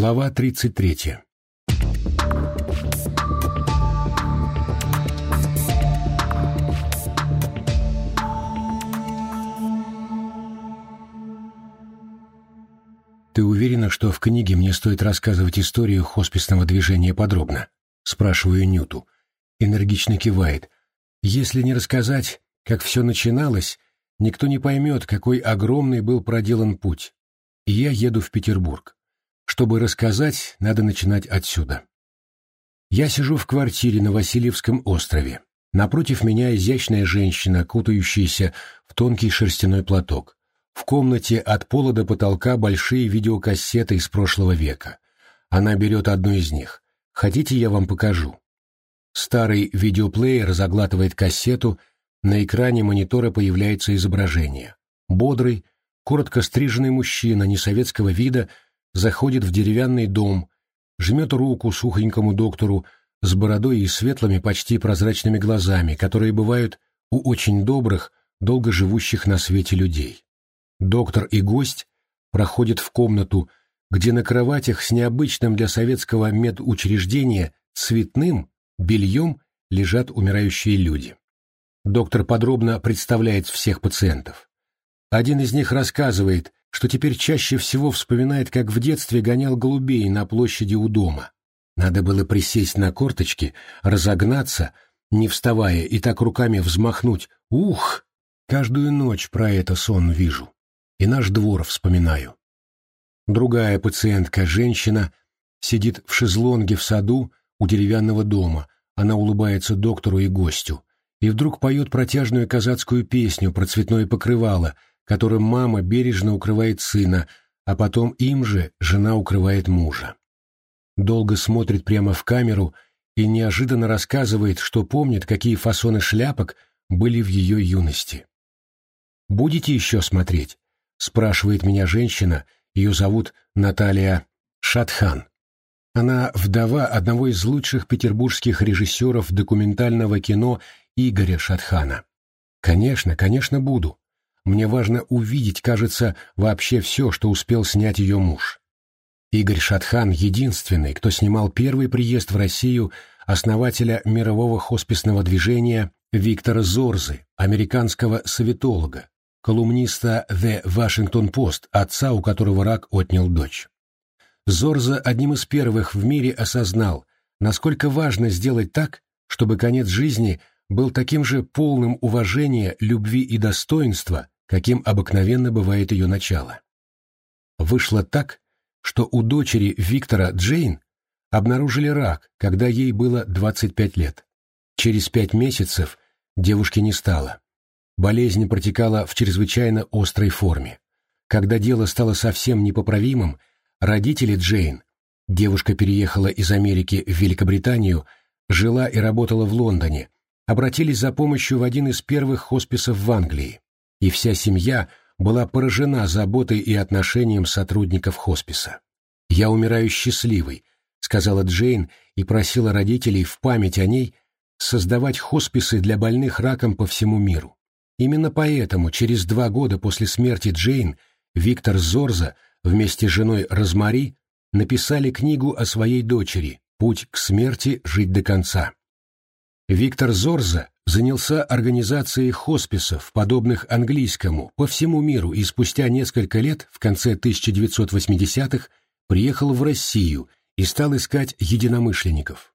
Глава 33. «Ты уверена, что в книге мне стоит рассказывать историю хосписного движения подробно?» — спрашиваю Нюту. Энергично кивает. «Если не рассказать, как все начиналось, никто не поймет, какой огромный был проделан путь. И я еду в Петербург. Чтобы рассказать, надо начинать отсюда. Я сижу в квартире на Васильевском острове. Напротив меня изящная женщина, кутающаяся в тонкий шерстяной платок. В комнате от пола до потолка большие видеокассеты из прошлого века. Она берет одну из них. Хотите, я вам покажу? Старый видеоплеер заглатывает кассету, на экране монитора появляется изображение. Бодрый, коротко стриженный мужчина несоветского вида заходит в деревянный дом, жмет руку сухонькому доктору с бородой и светлыми, почти прозрачными глазами, которые бывают у очень добрых, долго живущих на свете людей. Доктор и гость проходят в комнату, где на кроватях с необычным для советского медучреждения цветным бельем лежат умирающие люди. Доктор подробно представляет всех пациентов. Один из них рассказывает, что теперь чаще всего вспоминает, как в детстве гонял голубей на площади у дома. Надо было присесть на корточки, разогнаться, не вставая, и так руками взмахнуть. Ух! Каждую ночь про это сон вижу. И наш двор вспоминаю. Другая пациентка, женщина, сидит в шезлонге в саду у деревянного дома. Она улыбается доктору и гостю. И вдруг поет протяжную казацкую песню про цветное покрывало — которым мама бережно укрывает сына, а потом им же жена укрывает мужа. Долго смотрит прямо в камеру и неожиданно рассказывает, что помнит, какие фасоны шляпок были в ее юности. «Будете еще смотреть?» — спрашивает меня женщина, ее зовут Наталья Шатхан. Она вдова одного из лучших петербургских режиссеров документального кино Игоря Шатхана. «Конечно, конечно, буду. Мне важно увидеть, кажется, вообще все, что успел снять ее муж. Игорь Шатхан — единственный, кто снимал первый приезд в Россию основателя мирового хосписного движения Виктора Зорзы, американского советолога, колумниста The Washington Post, отца, у которого рак отнял дочь. Зорза одним из первых в мире осознал, насколько важно сделать так, чтобы конец жизни был таким же полным уважения, любви и достоинства, каким обыкновенно бывает ее начало. Вышло так, что у дочери Виктора Джейн обнаружили рак, когда ей было 25 лет. Через пять месяцев девушки не стало. Болезнь протекала в чрезвычайно острой форме. Когда дело стало совсем непоправимым, родители Джейн, девушка переехала из Америки в Великобританию, жила и работала в Лондоне, обратились за помощью в один из первых хосписов в Англии и вся семья была поражена заботой и отношением сотрудников хосписа. «Я умираю счастливой», — сказала Джейн и просила родителей в память о ней создавать хосписы для больных раком по всему миру. Именно поэтому через два года после смерти Джейн Виктор Зорза вместе с женой Розмари написали книгу о своей дочери «Путь к смерти. Жить до конца». Виктор Зорза занялся организацией хосписов, подобных английскому, по всему миру и спустя несколько лет, в конце 1980-х, приехал в Россию и стал искать единомышленников.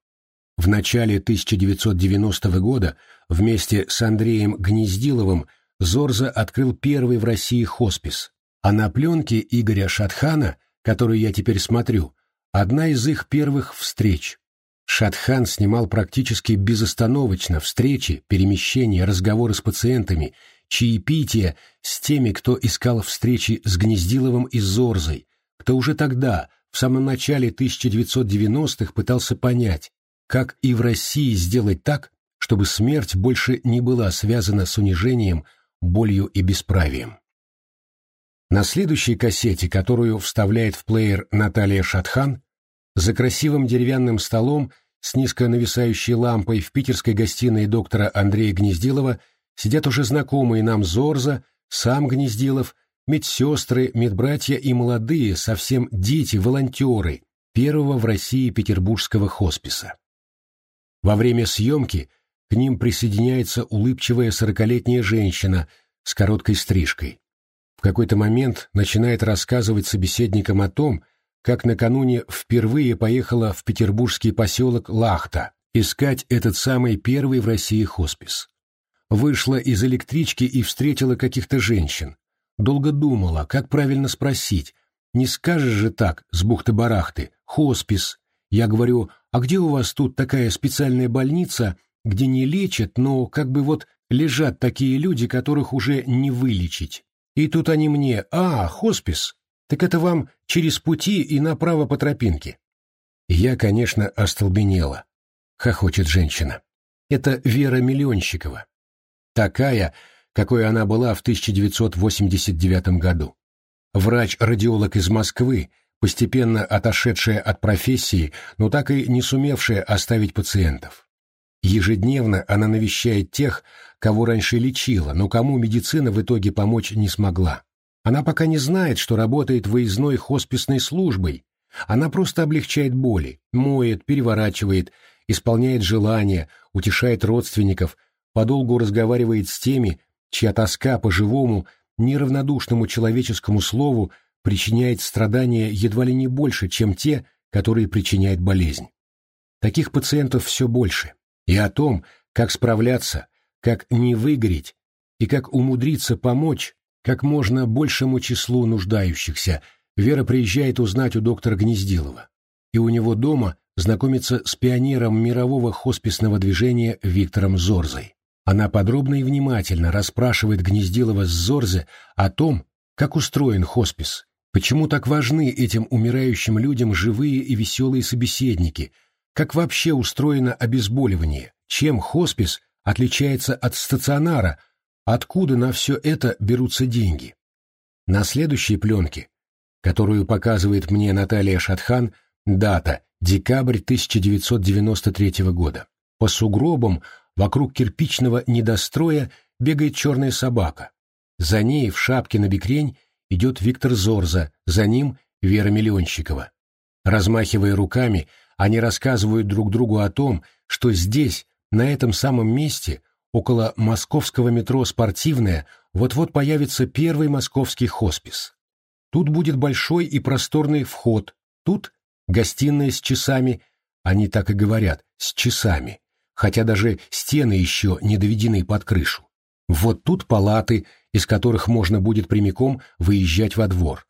В начале 1990 года вместе с Андреем Гнездиловым Зорза открыл первый в России хоспис, а на пленке Игоря Шатхана, которую я теперь смотрю, одна из их первых встреч. Шатхан снимал практически безостановочно встречи, перемещения, разговоры с пациентами, чаепития с теми, кто искал встречи с Гнездиловым и Зорзой, кто уже тогда, в самом начале 1990-х, пытался понять, как и в России сделать так, чтобы смерть больше не была связана с унижением, болью и бесправием. На следующей кассете, которую вставляет в плеер Наталья Шатхан, за красивым деревянным столом с низко нависающей лампой в питерской гостиной доктора Андрея Гнездилова сидят уже знакомые нам Зорза, сам Гнездилов, медсестры, медбратья и молодые, совсем дети, волонтеры, первого в России петербургского хосписа. Во время съемки к ним присоединяется улыбчивая сорокалетняя женщина с короткой стрижкой. В какой-то момент начинает рассказывать собеседникам о том, как накануне впервые поехала в петербургский поселок Лахта искать этот самый первый в России хоспис. Вышла из электрички и встретила каких-то женщин. Долго думала, как правильно спросить. Не скажешь же так, с бухты-барахты, хоспис. Я говорю, а где у вас тут такая специальная больница, где не лечат, но как бы вот лежат такие люди, которых уже не вылечить? И тут они мне, а, хоспис, так это вам через пути и направо по тропинке. Я, конечно, остолбенела. Хохочет женщина. Это Вера Миллионщикова. Такая, какой она была в 1989 году. Врач-радиолог из Москвы, постепенно отошедшая от профессии, но так и не сумевшая оставить пациентов. Ежедневно она навещает тех, кого раньше лечила, но кому медицина в итоге помочь не смогла. Она пока не знает, что работает выездной хосписной службой. Она просто облегчает боли, моет, переворачивает, исполняет желания, утешает родственников, подолгу разговаривает с теми, чья тоска по живому, неравнодушному человеческому слову причиняет страдания едва ли не больше, чем те, которые причиняет болезнь. Таких пациентов все больше. И о том, как справляться, как не выгореть и как умудриться помочь как можно большему числу нуждающихся, Вера приезжает узнать у доктора Гнездилова. И у него дома знакомится с пионером мирового хосписного движения Виктором Зорзой. Она подробно и внимательно расспрашивает Гнездилова с Зорзе о том, как устроен хоспис, почему так важны этим умирающим людям живые и веселые собеседники, как вообще устроено обезболивание, чем хоспис отличается от стационара, откуда на все это берутся деньги. На следующей пленке, которую показывает мне Наталья Шатхан, дата – декабрь 1993 года. По сугробам вокруг кирпичного недостроя бегает черная собака. За ней в шапке на бекрень идет Виктор Зорза, за ним Вера Миллионщикова. Размахивая руками, они рассказывают друг другу о том, что здесь, на этом самом месте, около московского метро «Спортивное», вот-вот появится первый московский хоспис. Тут будет большой и просторный вход, тут гостиная с часами, они так и говорят, с часами, хотя даже стены еще не доведены под крышу. Вот тут палаты, из которых можно будет прямиком выезжать во двор.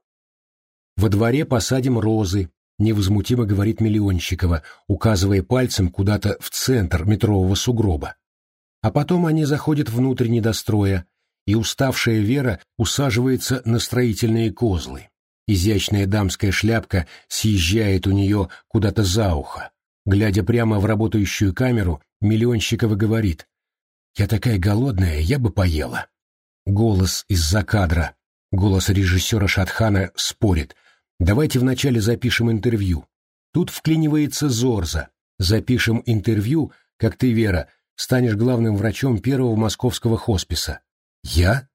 Во дворе посадим розы, невозмутимо говорит Миллионщикова, указывая пальцем куда-то в центр метрового сугроба. А потом они заходят внутрь недостроя, и уставшая Вера усаживается на строительные козлы. Изящная дамская шляпка съезжает у нее куда-то за ухо. Глядя прямо в работающую камеру, Миллионщикова говорит, «Я такая голодная, я бы поела». Голос из-за кадра, голос режиссера Шатхана спорит, «Давайте вначале запишем интервью». Тут вклинивается Зорза. «Запишем интервью, как ты, Вера, станешь главным врачом первого московского хосписа». «Я?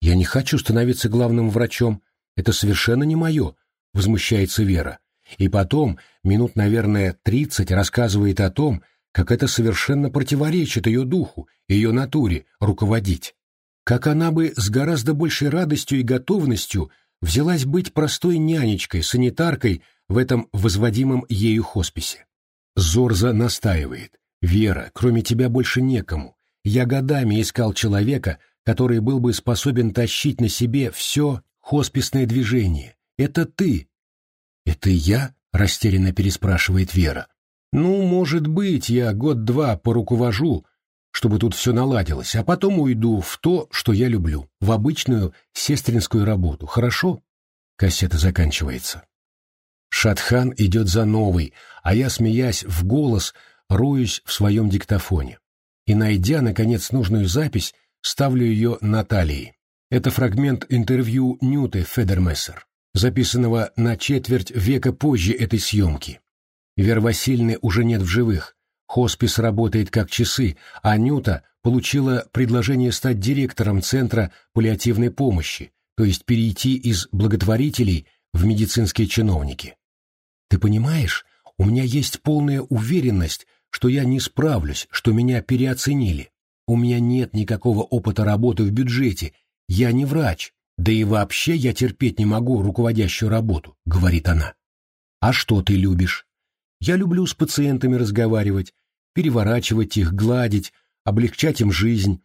Я не хочу становиться главным врачом. Это совершенно не мое», — возмущается Вера. И потом, минут, наверное, тридцать рассказывает о том, как это совершенно противоречит ее духу, ее натуре руководить. Как она бы с гораздо большей радостью и готовностью взялась быть простой нянечкой, санитаркой в этом возводимом ею хосписе. Зорза настаивает. «Вера, кроме тебя больше некому. Я годами искал человека, который был бы способен тащить на себе все хосписное движение. Это ты. Это я? Растерянно переспрашивает Вера. Ну, может быть, я год-два поруковожу, чтобы тут все наладилось, а потом уйду в то, что я люблю, в обычную сестринскую работу. Хорошо? Кассета заканчивается. Шатхан идет за новой, а я, смеясь в голос, роюсь в своем диктофоне. И, найдя, наконец, нужную запись, ставлю ее Натальей. Это фрагмент интервью Нюты Федермессер, записанного на четверть века позже этой съемки. Вера Васильевны уже нет в живых, хоспис работает как часы, а Нюта получила предложение стать директором Центра паллиативной помощи, то есть перейти из благотворителей в медицинские чиновники. Ты понимаешь, у меня есть полная уверенность, что я не справлюсь, что меня переоценили. У меня нет никакого опыта работы в бюджете, я не врач, да и вообще я терпеть не могу руководящую работу, говорит она. А что ты любишь? Я люблю с пациентами разговаривать, переворачивать их, гладить, облегчать им жизнь.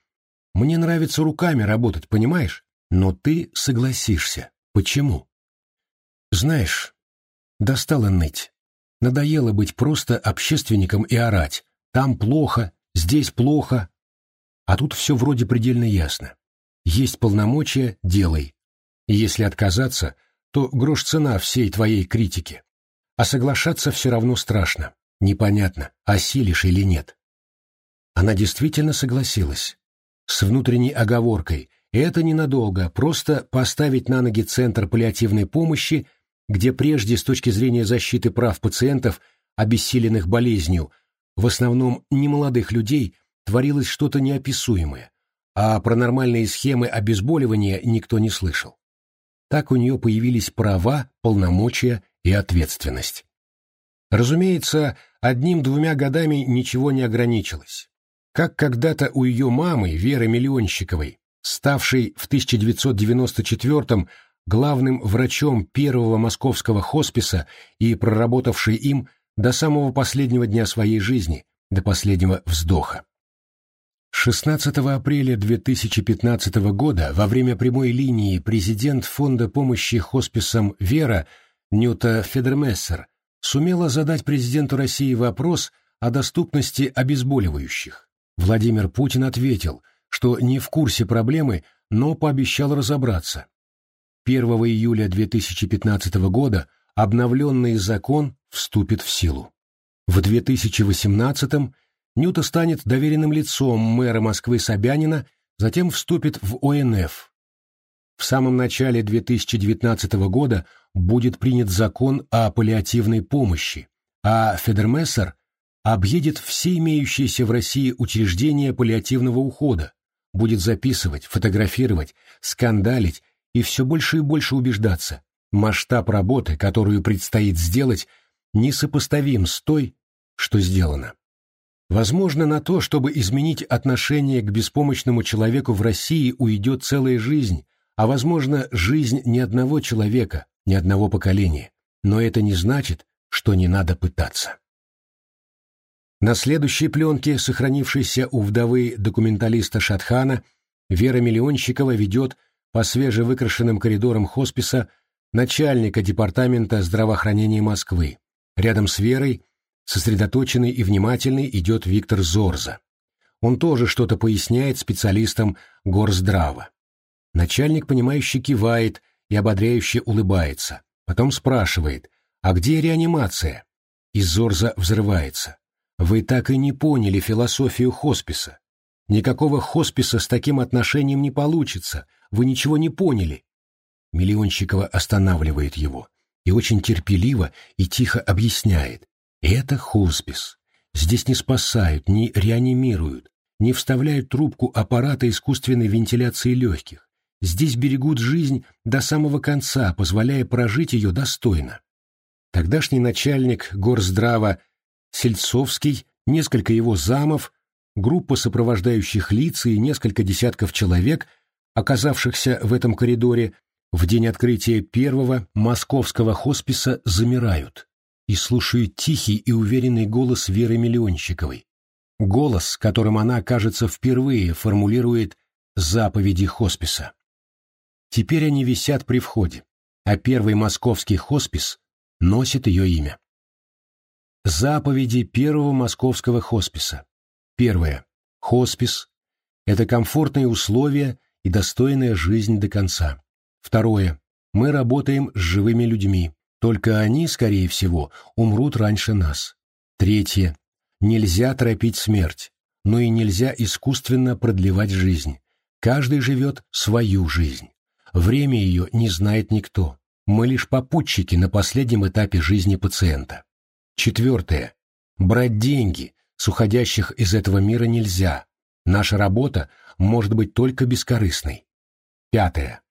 Мне нравится руками работать, понимаешь? Но ты согласишься. Почему? Знаешь, достало ныть. Надоело быть просто общественником и орать. Там плохо, здесь плохо. А тут все вроде предельно ясно. Есть полномочия – делай. если отказаться, то грош цена всей твоей критики. А соглашаться все равно страшно. Непонятно, осилишь или нет. Она действительно согласилась. С внутренней оговоркой. Это ненадолго, просто поставить на ноги Центр паллиативной помощи где прежде с точки зрения защиты прав пациентов, обессиленных болезнью, в основном немолодых людей, творилось что-то неописуемое, а про нормальные схемы обезболивания никто не слышал. Так у нее появились права, полномочия и ответственность. Разумеется, одним-двумя годами ничего не ограничилось. Как когда-то у ее мамы, Веры Миллионщиковой, ставшей в 1994 главным врачом первого московского хосписа и проработавший им до самого последнего дня своей жизни, до последнего вздоха. 16 апреля 2015 года во время прямой линии президент Фонда помощи хосписам «Вера» Нюта Федермессер сумела задать президенту России вопрос о доступности обезболивающих. Владимир Путин ответил, что не в курсе проблемы, но пообещал разобраться. 1 июля 2015 года обновленный закон вступит в силу. В 2018 Нюта станет доверенным лицом мэра Москвы Собянина, затем вступит в ОНФ. В самом начале 2019 года будет принят закон о паллиативной помощи, а Федермессер объедет все имеющиеся в России учреждения паллиативного ухода, будет записывать, фотографировать, скандалить и все больше и больше убеждаться, масштаб работы, которую предстоит сделать, несопоставим с той, что сделано. Возможно, на то, чтобы изменить отношение к беспомощному человеку в России, уйдет целая жизнь, а, возможно, жизнь ни одного человека, ни одного поколения. Но это не значит, что не надо пытаться. На следующей пленке, сохранившейся у вдовы документалиста Шатхана, Вера Миллионщикова ведет по свежевыкрашенным коридорам хосписа начальника Департамента здравоохранения Москвы. Рядом с Верой, сосредоточенный и внимательный, идет Виктор Зорза. Он тоже что-то поясняет специалистам Горздрава. Начальник, понимающе кивает и ободряюще улыбается. Потом спрашивает, а где реанимация? И Зорза взрывается. Вы так и не поняли философию хосписа. Никакого хосписа с таким отношением не получится, вы ничего не поняли. Миллионщикова останавливает его и очень терпеливо и тихо объясняет. Это хоспис. Здесь не спасают, не реанимируют, не вставляют трубку аппарата искусственной вентиляции легких. Здесь берегут жизнь до самого конца, позволяя прожить ее достойно. Тогдашний начальник горздрава Сельцовский, несколько его замов, группа сопровождающих лиц и несколько десятков человек – оказавшихся в этом коридоре, в день открытия первого московского хосписа замирают и слушают тихий и уверенный голос Веры Миллионщиковой. Голос, которым она, кажется, впервые формулирует заповеди хосписа. Теперь они висят при входе, а первый московский хоспис носит ее имя. Заповеди первого московского хосписа. Первое. Хоспис – это комфортные условия и достойная жизнь до конца. Второе. Мы работаем с живыми людьми. Только они, скорее всего, умрут раньше нас. Третье. Нельзя торопить смерть, но и нельзя искусственно продлевать жизнь. Каждый живет свою жизнь. Время ее не знает никто. Мы лишь попутчики на последнем этапе жизни пациента. Четвертое. Брать деньги с уходящих из этого мира нельзя. Наша работа может быть только бескорыстной. Пятое.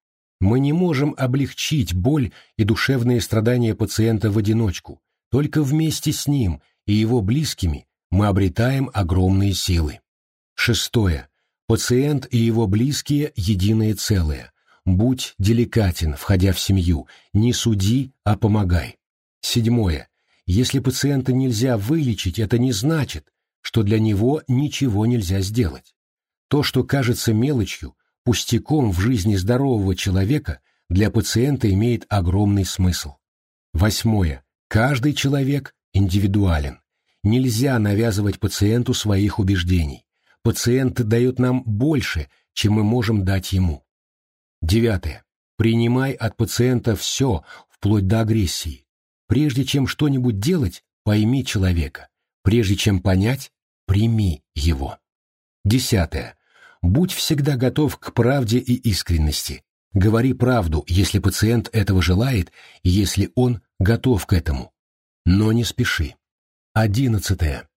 Мы не можем облегчить боль и душевные страдания пациента в одиночку, Только вместе с ним и его близкими мы обретаем огромные силы. Шестое. Пациент и его близкие – единое целое. Будь деликатен, входя в семью, не суди, а помогай. Седьмое. Если пациента нельзя вылечить, это не значит, что для него ничего нельзя сделать. То, что кажется мелочью, пустяком в жизни здорового человека, для пациента имеет огромный смысл. Восьмое. Каждый человек индивидуален. Нельзя навязывать пациенту своих убеждений. Пациент дает нам больше, чем мы можем дать ему. Девятое. Принимай от пациента все, вплоть до агрессии. Прежде чем что-нибудь делать, пойми человека. Прежде чем понять, прими его. Десятое. Будь всегда готов к правде и искренности. Говори правду, если пациент этого желает и если он готов к этому. Но не спеши. Одиннадцатое.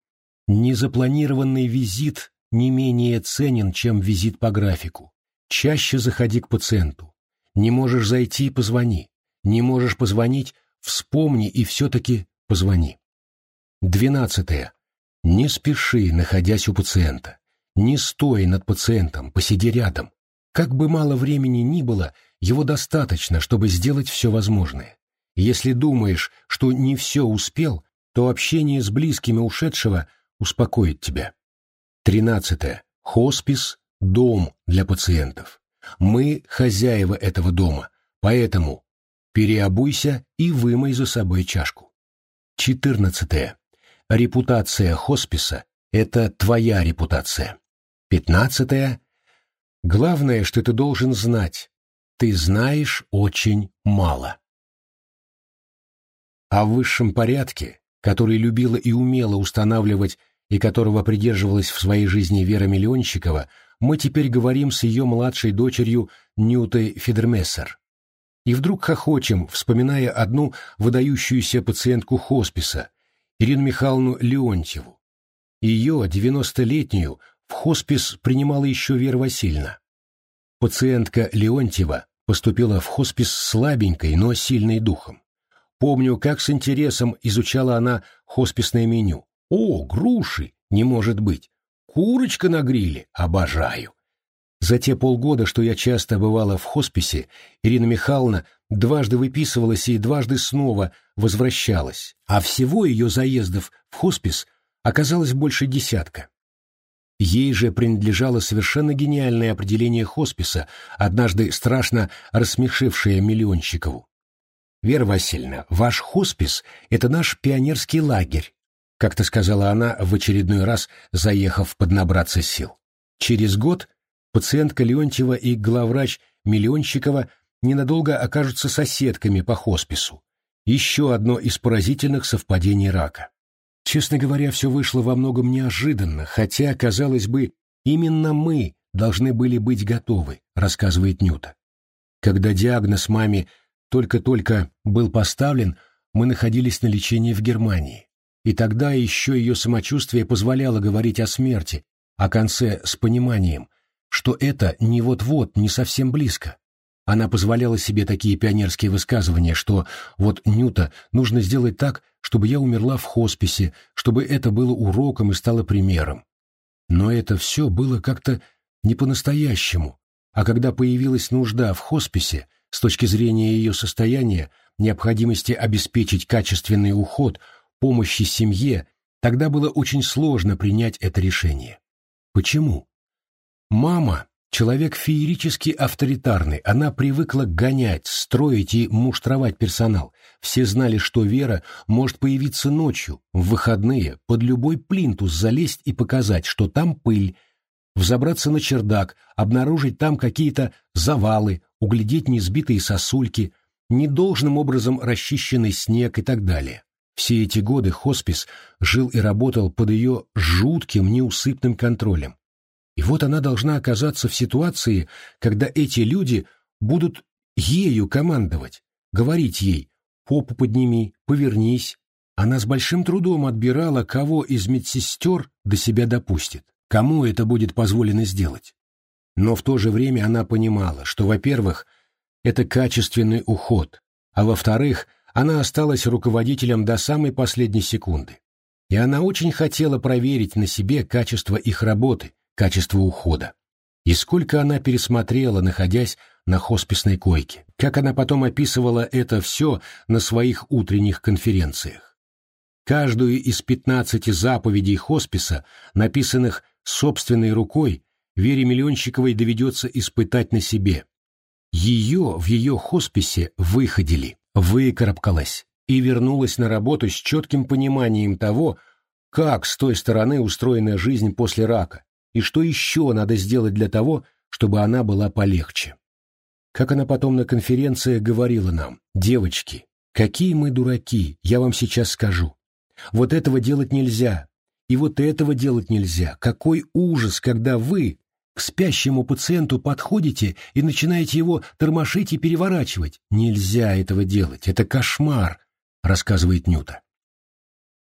Незапланированный визит не менее ценен, чем визит по графику. Чаще заходи к пациенту. Не можешь зайти – позвони. Не можешь позвонить – вспомни и все-таки позвони. Двенадцатое. Не спеши, находясь у пациента. Не стой над пациентом, посиди рядом. Как бы мало времени ни было, его достаточно, чтобы сделать все возможное. Если думаешь, что не все успел, то общение с близкими ушедшего успокоит тебя. Тринадцатое. Хоспис – дом для пациентов. Мы – хозяева этого дома, поэтому переобуйся и вымой за собой чашку. Четырнадцатое. Репутация хосписа – это твоя репутация. Пятнадцатое. Главное, что ты должен знать. Ты знаешь очень мало. О высшем порядке, который любила и умела устанавливать и которого придерживалась в своей жизни Вера Миллионщикова, мы теперь говорим с ее младшей дочерью Нютой Федермессер. И вдруг хохочем, вспоминая одну выдающуюся пациентку хосписа, Ирину Михайловну Леонтьеву. Ее, девяностолетнюю, в хоспис принимала еще Вера Васильевна. Пациентка Леонтьева поступила в хоспис слабенькой, но сильной духом. Помню, как с интересом изучала она хосписное меню. О, груши! Не может быть! Курочка на гриле! Обожаю! За те полгода, что я часто бывала в хосписе, Ирина Михайловна дважды выписывалась и дважды снова возвращалась, а всего ее заездов в хоспис оказалось больше десятка. Ей же принадлежало совершенно гениальное определение хосписа, однажды страшно рассмешившее Миллионщикову. «Вера Васильевна, ваш хоспис — это наш пионерский лагерь», как-то сказала она в очередной раз, заехав поднабраться сил. Через год пациентка Леонтьева и главврач Миллионщикова ненадолго окажутся соседками по хоспису. Еще одно из поразительных совпадений рака. Честно говоря, все вышло во многом неожиданно, хотя, казалось бы, именно мы должны были быть готовы, рассказывает Нюта. Когда диагноз маме только-только был поставлен, мы находились на лечении в Германии. И тогда еще ее самочувствие позволяло говорить о смерти, о конце с пониманием, что это не вот-вот, не совсем близко. Она позволяла себе такие пионерские высказывания, что вот, Нюта, нужно сделать так, чтобы я умерла в хосписе, чтобы это было уроком и стало примером. Но это все было как-то не по-настоящему, а когда появилась нужда в хосписе, с точки зрения ее состояния, необходимости обеспечить качественный уход, помощи семье, тогда было очень сложно принять это решение. Почему? Мама — человек феерически авторитарный, она привыкла гонять, строить и муштровать персонал. Все знали, что Вера может появиться ночью, в выходные, под любой плинтус залезть и показать, что там пыль, взобраться на чердак, обнаружить там какие-то завалы, углядеть несбитые сосульки, недолжным образом расчищенный снег и так далее. Все эти годы хоспис жил и работал под ее жутким неусыпным контролем. И вот она должна оказаться в ситуации, когда эти люди будут ею командовать, говорить ей «попу подними, повернись». Она с большим трудом отбирала, кого из медсестер до себя допустит, кому это будет позволено сделать. Но в то же время она понимала, что, во-первых, это качественный уход, а во-вторых, Она осталась руководителем до самой последней секунды. И она очень хотела проверить на себе качество их работы, качество ухода. И сколько она пересмотрела, находясь на хосписной койке, как она потом описывала это все на своих утренних конференциях. Каждую из пятнадцати заповедей хосписа, написанных собственной рукой, Вере Миллионщиковой доведется испытать на себе. Ее в ее хосписе выходили, выкарабкалась и вернулась на работу с четким пониманием того, как с той стороны устроена жизнь после рака, и что еще надо сделать для того, чтобы она была полегче. Как она потом на конференции говорила нам, «Девочки, какие мы дураки, я вам сейчас скажу. Вот этого делать нельзя, и вот этого делать нельзя. Какой ужас, когда вы к спящему пациенту подходите и начинаете его тормошить и переворачивать. Нельзя этого делать, это кошмар, рассказывает Нюта.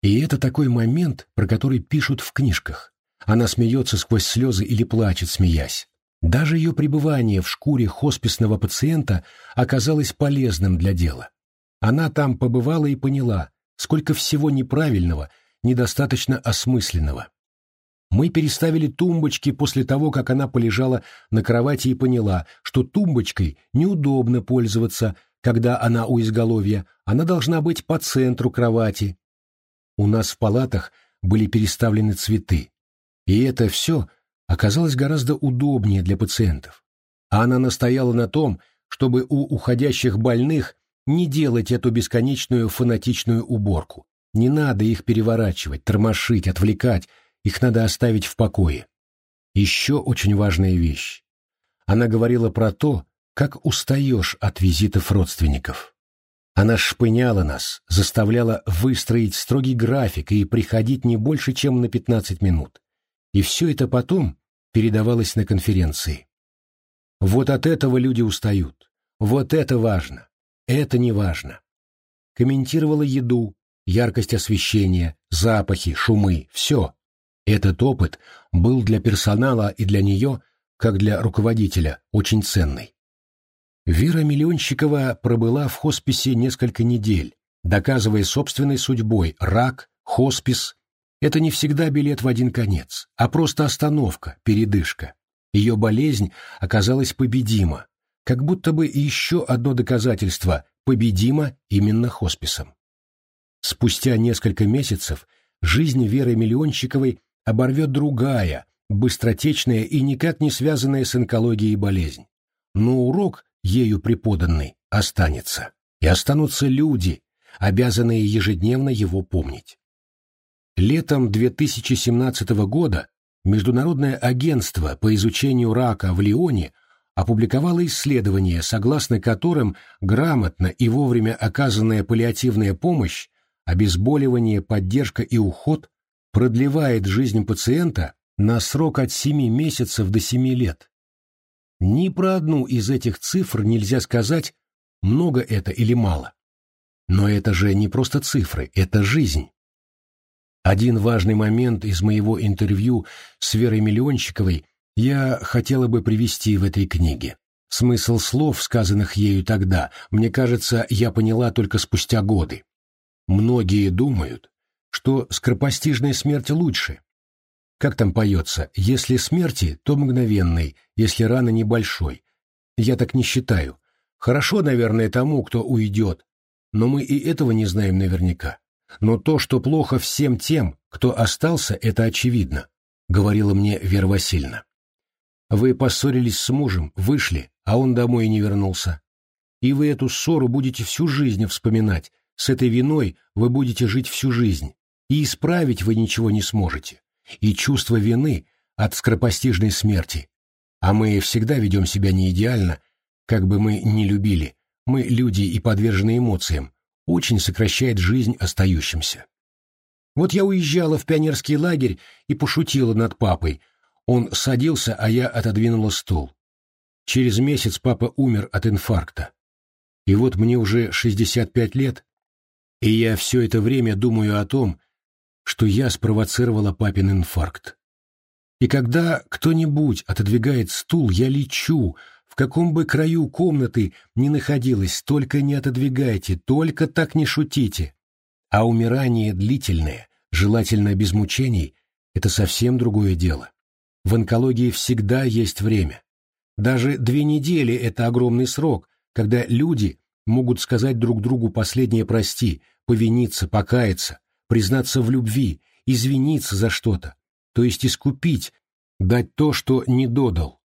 И это такой момент, про который пишут в книжках. Она смеется сквозь слезы или плачет, смеясь. Даже ее пребывание в шкуре хосписного пациента оказалось полезным для дела. Она там побывала и поняла, сколько всего неправильного, недостаточно осмысленного. Мы переставили тумбочки после того, как она полежала на кровати и поняла, что тумбочкой неудобно пользоваться, когда она у изголовья, она должна быть по центру кровати. У нас в палатах были переставлены цветы, и это все оказалось гораздо удобнее для пациентов. А она настояла на том, чтобы у уходящих больных не делать эту бесконечную фанатичную уборку. Не надо их переворачивать, тормошить, отвлекать, их надо оставить в покое. Еще очень важная вещь. Она говорила про то, как устаешь от визитов родственников. Она шпыняла нас, заставляла выстроить строгий график и приходить не больше, чем на 15 минут. И все это потом передавалось на конференции. Вот от этого люди устают. Вот это важно. Это не важно. Комментировала еду, яркость освещения, запахи, шумы, все. Этот опыт был для персонала и для нее, как для руководителя, очень ценный. Вера Миллионщикова пробыла в хосписе несколько недель, доказывая собственной судьбой рак, хоспис это не всегда билет в один конец, а просто остановка, передышка. Ее болезнь оказалась победима, как будто бы еще одно доказательство победимо именно хосписом. Спустя несколько месяцев жизнь Веры Миллионщиковой оборвет другая, быстротечная и никак не связанная с онкологией болезнь. Но урок, ею преподанный, останется. И останутся люди, обязанные ежедневно его помнить. Летом 2017 года Международное агентство по изучению рака в Лионе опубликовало исследование, согласно которым грамотно и вовремя оказанная паллиативная помощь, обезболивание, поддержка и уход продлевает жизнь пациента на срок от 7 месяцев до 7 лет. Ни про одну из этих цифр нельзя сказать, много это или мало. Но это же не просто цифры, это жизнь. Один важный момент из моего интервью с Верой Миллионщиковой я хотела бы привести в этой книге. Смысл слов, сказанных ею тогда, мне кажется, я поняла только спустя годы. Многие думают, что скоропостижная смерть лучше. Как там поется, если смерти, то мгновенной, если рана небольшой. Я так не считаю. Хорошо, наверное, тому, кто уйдет, но мы и этого не знаем наверняка. Но то, что плохо всем тем, кто остался, это очевидно, — говорила мне Вера Васильевна. Вы поссорились с мужем, вышли, а он домой не вернулся. И вы эту ссору будете всю жизнь вспоминать, с этой виной вы будете жить всю жизнь, и исправить вы ничего не сможете. И чувство вины от скоропостижной смерти. А мы всегда ведем себя не идеально, как бы мы ни любили, мы люди и подвержены эмоциям, очень сокращает жизнь остающимся. Вот я уезжала в пионерский лагерь и пошутила над папой. Он садился, а я отодвинула стул. Через месяц папа умер от инфаркта. И вот мне уже 65 лет, и я все это время думаю о том, что я спровоцировала папин инфаркт. И когда кто-нибудь отодвигает стул, я лечу, В каком бы краю комнаты ни находилась, только не отодвигайте, только так не шутите. А умирание длительное, желательно без мучений, это совсем другое дело. В онкологии всегда есть время. Даже две недели – это огромный срок, когда люди могут сказать друг другу последнее «прости», повиниться, покаяться, признаться в любви, извиниться за что-то, то есть искупить, дать то, что не додал.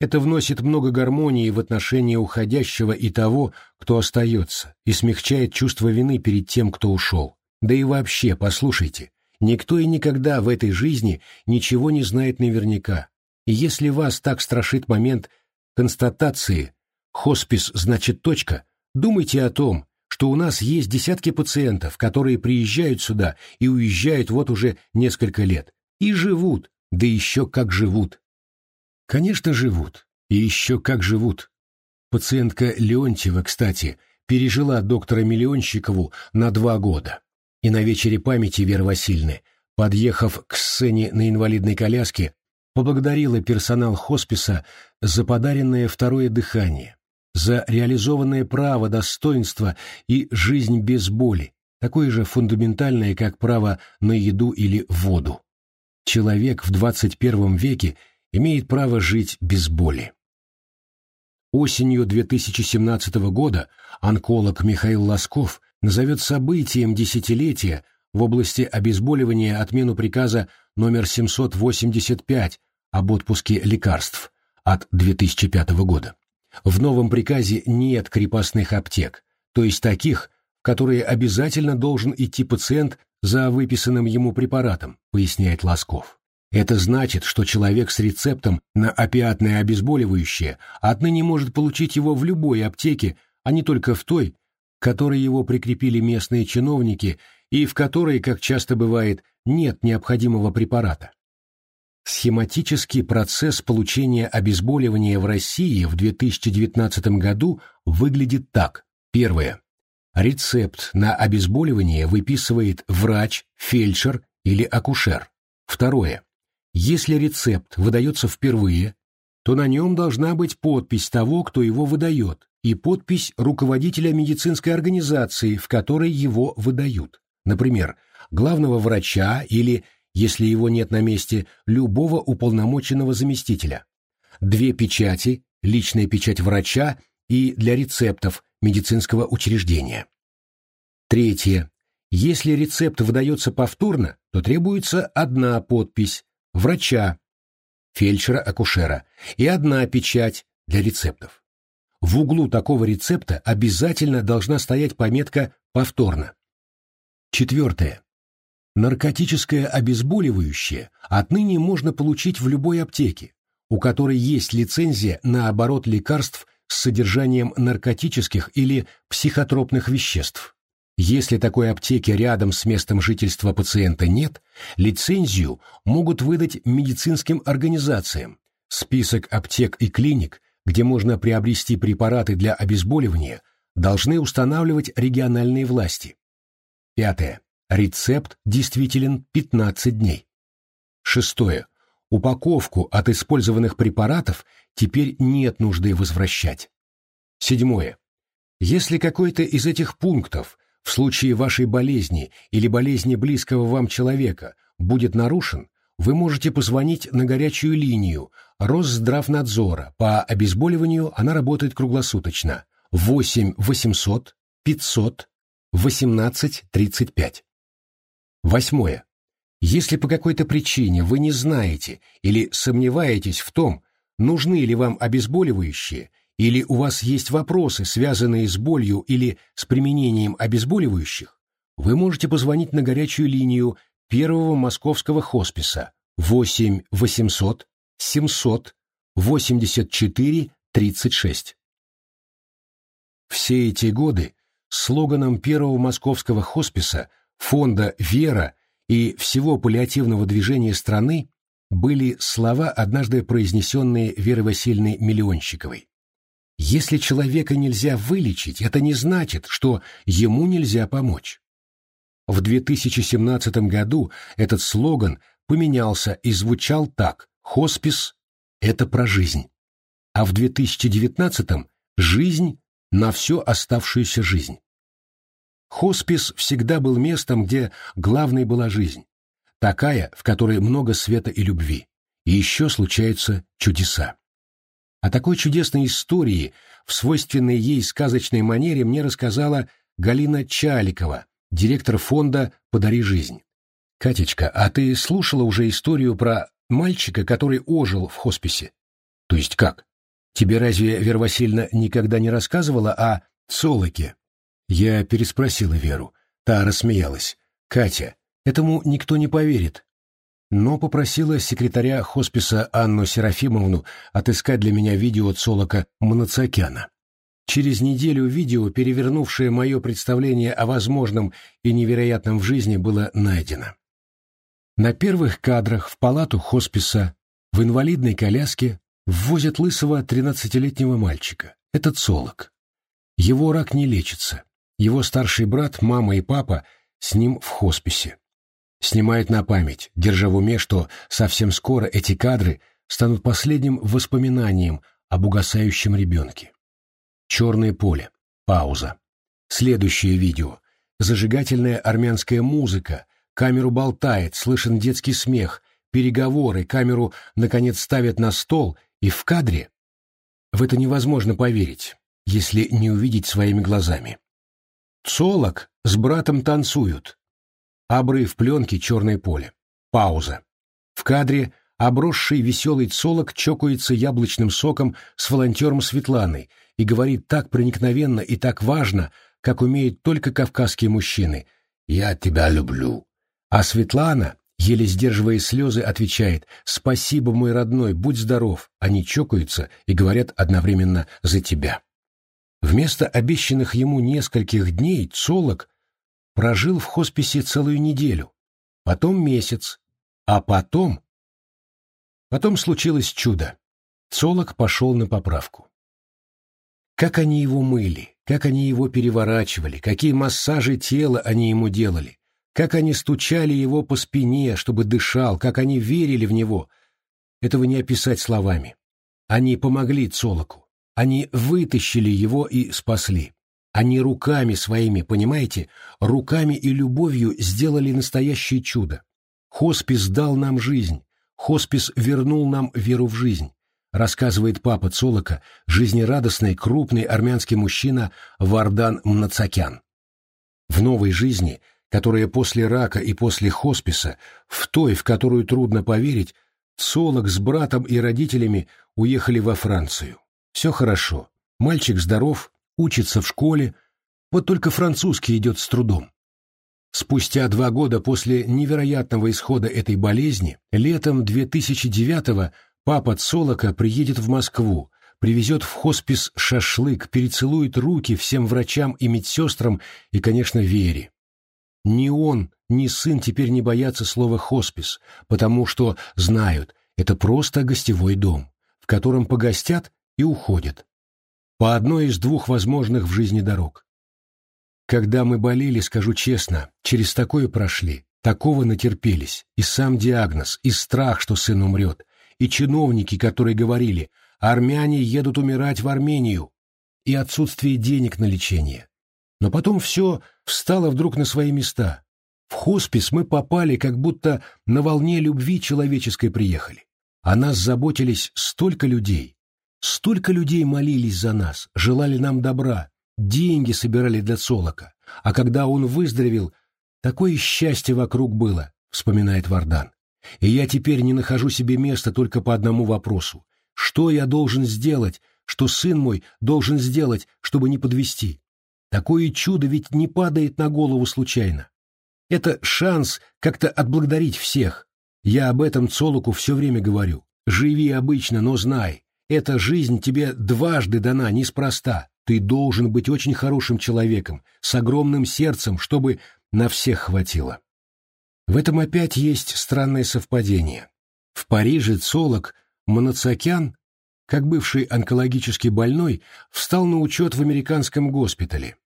Это вносит много гармонии в отношения уходящего и того, кто остается, и смягчает чувство вины перед тем, кто ушел. Да и вообще, послушайте, никто и никогда в этой жизни ничего не знает наверняка. И если вас так страшит момент констатации «хоспис значит точка», думайте о том, что у нас есть десятки пациентов, которые приезжают сюда и уезжают вот уже несколько лет, и живут, да еще как живут. Конечно, живут. И еще как живут. Пациентка Леонтьева, кстати, пережила доктора Миллионщикову на два года. И на вечере памяти Веры Васильевны, подъехав к сцене на инвалидной коляске, поблагодарила персонал хосписа за подаренное второе дыхание, за реализованное право, достоинство и жизнь без боли, такое же фундаментальное, как право на еду или воду. Человек в 21 веке – имеет право жить без боли. Осенью 2017 года онколог Михаил Лосков назовет событием десятилетия в области обезболивания отмену приказа номер 785 об отпуске лекарств от 2005 года. В новом приказе нет крепостных аптек, то есть таких, в которые обязательно должен идти пациент за выписанным ему препаратом, поясняет Лосков. Это значит, что человек с рецептом на опиатное обезболивающее отныне может получить его в любой аптеке, а не только в той, которой его прикрепили местные чиновники и в которой, как часто бывает, нет необходимого препарата. Схематический процесс получения обезболивания в России в 2019 году выглядит так. Первое. Рецепт на обезболивание выписывает врач, фельдшер или акушер. Второе. Если рецепт выдается впервые, то на нем должна быть подпись того, кто его выдает, и подпись руководителя медицинской организации, в которой его выдают. Например, главного врача или, если его нет на месте, любого уполномоченного заместителя. Две печати, личная печать врача и для рецептов медицинского учреждения. Третье. Если рецепт выдается повторно, то требуется одна подпись, врача, фельдшера-акушера и одна печать для рецептов. В углу такого рецепта обязательно должна стоять пометка «повторно». Четвертое. Наркотическое обезболивающее отныне можно получить в любой аптеке, у которой есть лицензия на оборот лекарств с содержанием наркотических или психотропных веществ. Если такой аптеки рядом с местом жительства пациента нет, лицензию могут выдать медицинским организациям. Список аптек и клиник, где можно приобрести препараты для обезболивания, должны устанавливать региональные власти. Пятое. Рецепт действителен 15 дней. Шестое. Упаковку от использованных препаратов теперь нет нужды возвращать. Седьмое. Если какой-то из этих пунктов в случае вашей болезни или болезни близкого вам человека будет нарушен, вы можете позвонить на горячую линию Росздравнадзора. По обезболиванию она работает круглосуточно. 8 800 500 18 35. Восьмое. Если по какой-то причине вы не знаете или сомневаетесь в том, нужны ли вам обезболивающие или у вас есть вопросы, связанные с болью или с применением обезболивающих, вы можете позвонить на горячую линию первого московского хосписа 8 800 700 84 36. Все эти годы слоганом первого московского хосписа, фонда «Вера» и всего паллиативного движения страны были слова, однажды произнесенные Верой Васильевной Миллионщиковой. Если человека нельзя вылечить, это не значит, что ему нельзя помочь. В 2017 году этот слоган поменялся и звучал так «Хоспис – это про жизнь». а в 2019-м жизнь на всю оставшуюся жизнь. Хоспис всегда был местом, где главной была жизнь, такая, в которой много света и любви, и еще случаются чудеса. О такой чудесной истории в свойственной ей сказочной манере мне рассказала Галина Чаликова, директор фонда «Подари жизнь». «Катечка, а ты слушала уже историю про мальчика, который ожил в хосписе?» «То есть как? Тебе разве Вера Васильевна никогда не рассказывала о Цолоке?» Я переспросила Веру. Та рассмеялась. «Катя, этому никто не поверит». Но попросила секретаря хосписа Анну Серафимовну отыскать для меня видео Цолока Мнацакяна. Через неделю видео, перевернувшее мое представление о возможном и невероятном в жизни, было найдено. На первых кадрах в палату хосписа в инвалидной коляске ввозят лысого тринадцатилетнего мальчика. Это Цолок. Его рак не лечится. Его старший брат, мама и папа с ним в хосписе. Снимает на память, держа в уме, что совсем скоро эти кадры станут последним воспоминанием об угасающем ребенке. Черное поле. Пауза. Следующее видео. Зажигательная армянская музыка. Камеру болтает, слышен детский смех, переговоры, камеру, наконец, ставят на стол, и в кадре... В это невозможно поверить, если не увидеть своими глазами. Цолок с братом танцуют. Обрыв пленки «Черное поле». Пауза. В кадре обросший веселый Цолок чокается яблочным соком с волонтером Светланой, и говорит так проникновенно и так важно, как умеют только кавказские мужчины. «Я тебя люблю». А Светлана, еле сдерживая слезы, отвечает «Спасибо, мой родной, будь здоров». Они чокаются и говорят одновременно «за тебя». Вместо обещанных ему нескольких дней Цолок прожил в хосписе целую неделю, потом месяц, а потом... Потом случилось чудо. Цолок пошел на поправку. Как они его мыли, как они его переворачивали, какие массажи тела они ему делали, как они стучали его по спине, чтобы дышал, как они верили в него. Этого не описать словами. Они помогли Цолоку. Они вытащили его и спасли. Они руками своими, понимаете, руками и любовью сделали настоящее чудо. Хоспис дал нам жизнь. Хоспис вернул нам веру в жизнь рассказывает папа Цолока, жизнерадостный крупный армянский мужчина Вардан Мнацакян. В новой жизни, которая после рака и после хосписа, в той, в которую трудно поверить, Цолок с братом и родителями уехали во Францию. Все хорошо, мальчик здоров, учится в школе, вот только французский идет с трудом. Спустя два года после невероятного исхода этой болезни, летом 2009 Папа Цолока приедет в Москву, привезет в хоспис шашлык, перецелует руки всем врачам и медсестрам и, конечно, Вере. Ни он, ни сын теперь не боятся слова «хоспис», потому что знают, это просто гостевой дом, в котором погостят и уходят. По одной из двух возможных в жизни дорог. Когда мы болели, скажу честно, через такое прошли, такого натерпелись, и сам диагноз, и страх, что сын умрет, и чиновники, которые говорили «армяне едут умирать в Армению» и отсутствие денег на лечение. Но потом все встало вдруг на свои места. В хоспис мы попали, как будто на волне любви человеческой приехали. О нас заботились столько людей. Столько людей молились за нас, желали нам добра, деньги собирали для Солока. А когда он выздоровел, такое счастье вокруг было, вспоминает Вардан. И я теперь не нахожу себе места только по одному вопросу. Что я должен сделать, что сын мой должен сделать, чтобы не подвести? Такое чудо ведь не падает на голову случайно. Это шанс как-то отблагодарить всех. Я об этом Цолуку все время говорю. Живи обычно, но знай, эта жизнь тебе дважды дана неспроста. Ты должен быть очень хорошим человеком, с огромным сердцем, чтобы на всех хватило. В этом опять есть странное совпадение. В Париже Цолок Монацакян, как бывший онкологически больной, встал на учет в американском госпитале.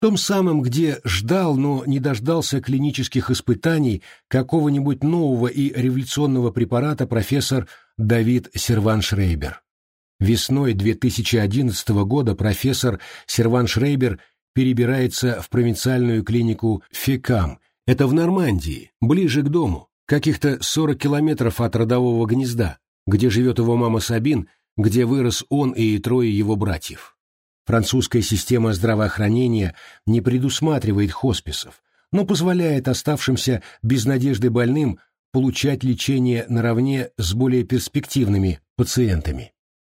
Том самом, где ждал, но не дождался клинических испытаний какого-нибудь нового и революционного препарата профессор Давид Серван-Шрейбер. Весной 2011 года профессор Серван Шрейбер перебирается в провинциальную клинику Фекам. Это в Нормандии, ближе к дому, каких-то 40 километров от родового гнезда, где живет его мама Сабин, где вырос он и трое его братьев. Французская система здравоохранения не предусматривает хосписов, но позволяет оставшимся без надежды больным получать лечение наравне с более перспективными пациентами.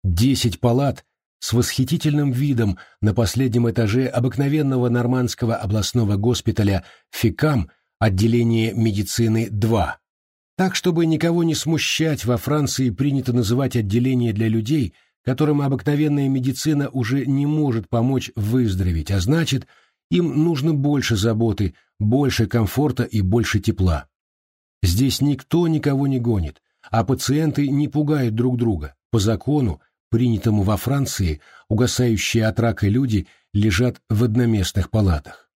Десять палат с восхитительным видом на последнем этаже обыкновенного нормандского областного госпиталя ФИКАМ отделение медицины 2. Так, чтобы никого не смущать, во Франции принято называть отделение для людей, которым обыкновенная медицина уже не может помочь выздороветь, а значит, им нужно больше заботы, больше комфорта и больше тепла. Здесь никто никого не гонит, а пациенты не пугают друг друга. По закону, принятому во Франции, угасающие от рака люди лежат в одноместных палатах.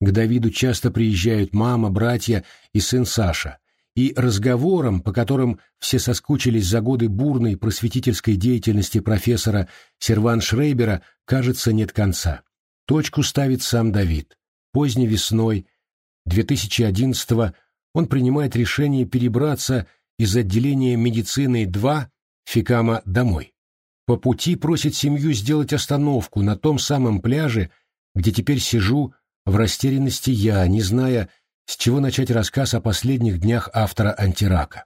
К Давиду часто приезжают мама, братья и сын Саша, и разговорам, по которым все соскучились за годы бурной просветительской деятельности профессора Серван Шрейбера, кажется, нет конца. Точку ставит сам Давид. Поздней весной 2011 он принимает решение перебраться из отделения медицины 2 Фикама домой. По пути просит семью сделать остановку на том самом пляже, где теперь сижу в растерянности я, не зная, с чего начать рассказ о последних днях автора «Антирака».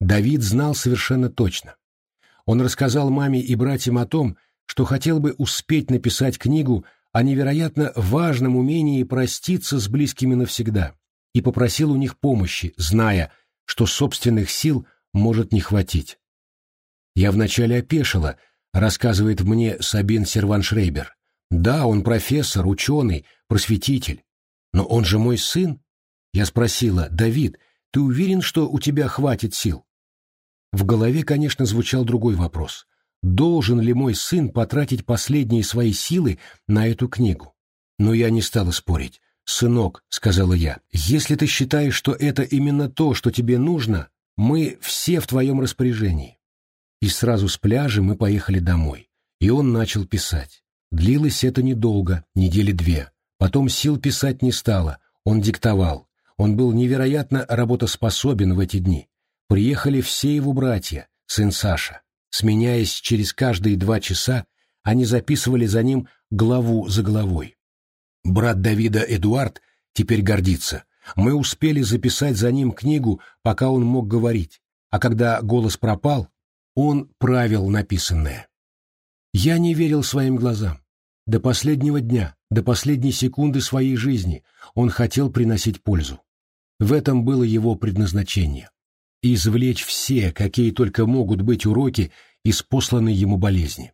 Давид знал совершенно точно. Он рассказал маме и братьям о том, что хотел бы успеть написать книгу о невероятно важном умении проститься с близкими навсегда, и попросил у них помощи, зная, что собственных сил может не хватить. «Я вначале опешила», — рассказывает мне Сабин Серваншрейбер. «Да, он профессор, ученый, просветитель. Но он же мой сын?» Я спросила, «Давид, ты уверен, что у тебя хватит сил?» В голове, конечно, звучал другой вопрос. Должен ли мой сын потратить последние свои силы на эту книгу? Но я не стала спорить. «Сынок», — сказала я, — «если ты считаешь, что это именно то, что тебе нужно, мы все в твоем распоряжении». И сразу с пляжа мы поехали домой. И он начал писать. Длилось это недолго, недели две. Потом сил писать не стало, он диктовал. Он был невероятно работоспособен в эти дни. Приехали все его братья, сын Саша. Сменяясь через каждые два часа, они записывали за ним главу за главой. Брат Давида Эдуард теперь гордится. Мы успели записать за ним книгу, пока он мог говорить, а когда голос пропал, он правил написанное. Я не верил своим глазам. До последнего дня, до последней секунды своей жизни он хотел приносить пользу. В этом было его предназначение. Извлечь все, какие только могут быть уроки из посланной ему болезни.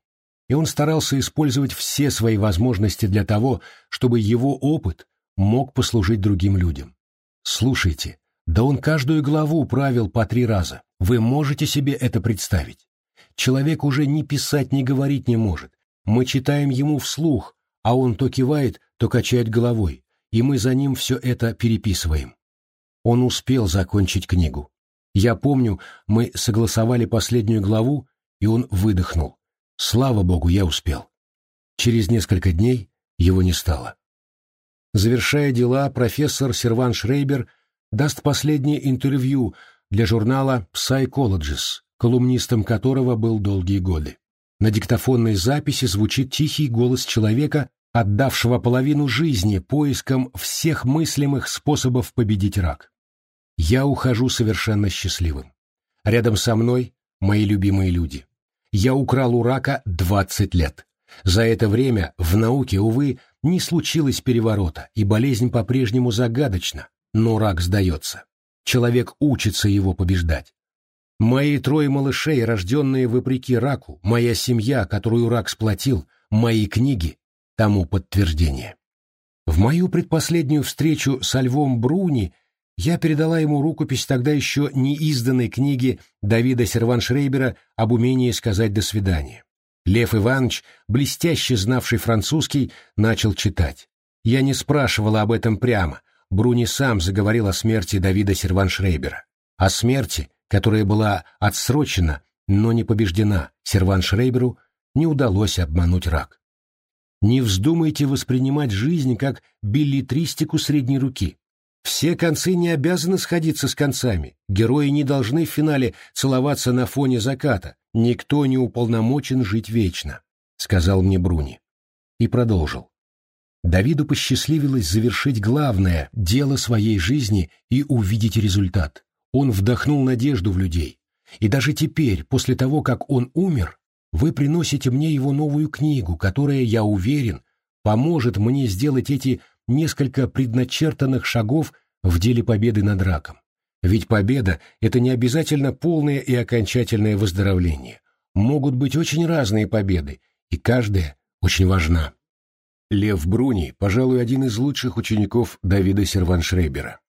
И он старался использовать все свои возможности для того, чтобы его опыт мог послужить другим людям. Слушайте, да он каждую главу правил по три раза. Вы можете себе это представить? Человек уже ни писать, ни говорить не может. Мы читаем ему вслух, а он то кивает, то качает головой, и мы за ним все это переписываем. Он успел закончить книгу. Я помню, мы согласовали последнюю главу, и он выдохнул. Слава богу, я успел. Через несколько дней его не стало. Завершая дела, профессор Серван Шрейбер даст последнее интервью для журнала Psychologist, колумнистом которого был долгие годы. На диктофонной записи звучит тихий голос человека, отдавшего половину жизни поискам всех мыслимых способов победить рак. Я ухожу совершенно счастливым. Рядом со мной мои любимые люди. Я украл у рака 20 лет. За это время в науке, увы, не случилось переворота, и болезнь по-прежнему загадочна, но рак сдается. Человек учится его побеждать. Мои трое малышей, рожденные вопреки раку, моя семья, которую рак сплотил, мои книги — тому подтверждение. В мою предпоследнюю встречу со Львом Бруни я передала ему рукопись тогда еще не изданной книги Давида Серваншрейбера об умении сказать «до свидания». Лев Иванович, блестяще знавший французский, начал читать. Я не спрашивала об этом прямо, Бруни сам заговорил о смерти Давида Серваншрейбера. О смерти, которая была отсрочена но не побеждена, Серван Шрейберу не удалось обмануть рак. Не вздумайте воспринимать жизнь как билетристику средней руки. Все концы не обязаны сходиться с концами, герои не должны в финале целоваться на фоне заката, никто не уполномочен жить вечно, сказал мне Бруни. И продолжил. Давиду посчастливилось завершить главное дело своей жизни и увидеть результат. Он вдохнул надежду в людей. И даже теперь, после того, как он умер, вы приносите мне его новую книгу, которая, я уверен, поможет мне сделать эти несколько предначертанных шагов в деле победы над раком. Ведь победа – это не обязательно полное и окончательное выздоровление. Могут быть очень разные победы, и каждая очень важна. Лев Бруни, пожалуй, один из лучших учеников Давида Серваншрейбера.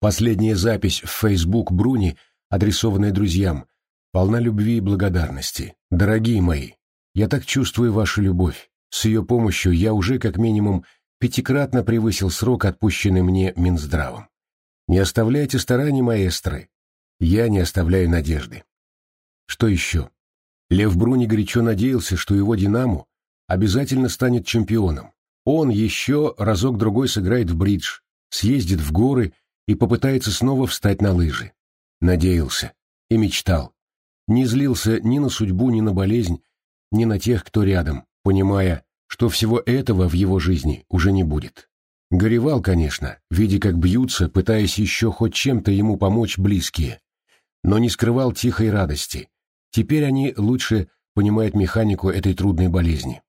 Последняя запись в Facebook Бруни, адресованная друзьям, полна любви и благодарности. Дорогие мои, я так чувствую вашу любовь. С ее помощью я уже как минимум пятикратно превысил срок, отпущенный мне Минздравом. Не оставляйте стараний маэстры. Я не оставляю надежды. Что еще? Лев Бруни горячо надеялся, что его «Динамо» обязательно станет чемпионом. Он еще разок-другой сыграет в бридж, съездит в горы и попытается снова встать на лыжи. Надеялся и мечтал. Не злился ни на судьбу, ни на болезнь, ни на тех, кто рядом, понимая, что всего этого в его жизни уже не будет. Горевал, конечно, видя, как бьются, пытаясь еще хоть чем-то ему помочь близкие, но не скрывал тихой радости. Теперь они лучше понимают механику этой трудной болезни.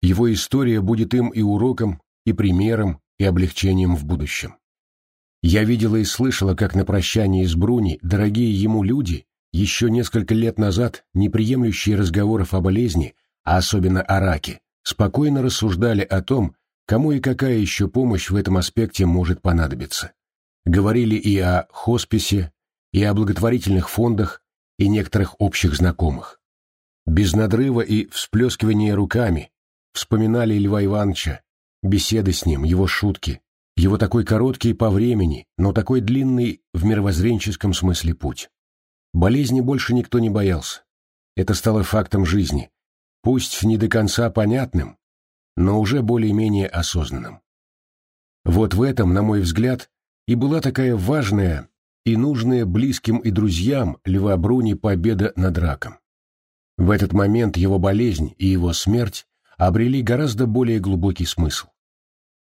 Его история будет им и уроком, и примером, и облегчением в будущем. Я видела и слышала, как на прощании с Бруни дорогие ему люди, еще несколько лет назад не приемлющие разговоров о болезни, а особенно о раке, спокойно рассуждали о том, кому и какая еще помощь в этом аспекте может понадобиться. Говорили и о хосписе, и о благотворительных фондах, и некоторых общих знакомых. Без надрыва и всплескивания руками, Вспоминали Льва Ивановича, беседы с ним, его шутки, его такой короткий по времени, но такой длинный в мировоззренческом смысле путь. Болезни больше никто не боялся. Это стало фактом жизни, пусть не до конца понятным, но уже более-менее осознанным. Вот в этом, на мой взгляд, и была такая важная и нужная близким и друзьям Льва Бруни победа над раком. В этот момент его болезнь и его смерть обрели гораздо более глубокий смысл.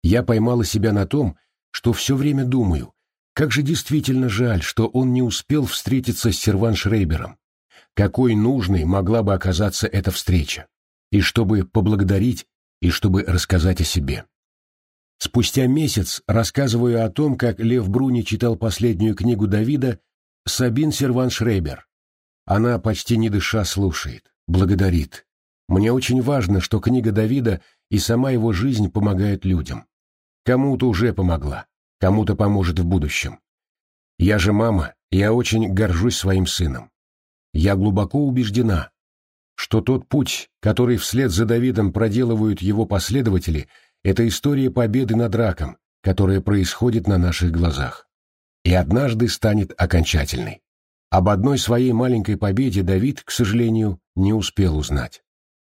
Я поймала себя на том, что все время думаю, как же действительно жаль, что он не успел встретиться с Серван Шрейбером. Какой нужной могла бы оказаться эта встреча. И чтобы поблагодарить, и чтобы рассказать о себе. Спустя месяц рассказываю о том, как Лев Бруни читал последнюю книгу Давида «Сабин Серван Шрейбер». Она почти не дыша слушает, благодарит, мне очень важно, что книга Давида и сама его жизнь помогает людям. Кому-то уже помогла, кому-то поможет в будущем. Я же мама, я очень горжусь своим сыном. Я глубоко убеждена, что тот путь, который вслед за Давидом проделывают его последователи, это история победы над раком, которая происходит на наших глазах. И однажды станет окончательной. Об одной своей маленькой победе Давид, к сожалению, не успел узнать.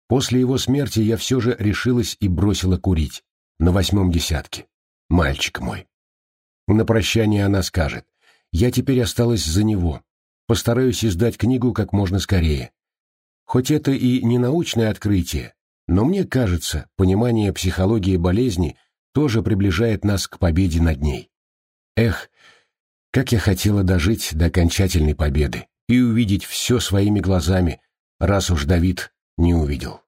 После его смерти я все же решилась и бросила курить. На восьмом десятке. Мальчик мой. На прощание она скажет. Я теперь осталась за него. Постараюсь издать книгу как можно скорее. Хоть это и не научное открытие, но мне кажется, понимание психологии болезни тоже приближает нас к победе над ней. Эх, как я хотела дожить до окончательной победы и увидеть все своими глазами, раз уж Давид не увидел.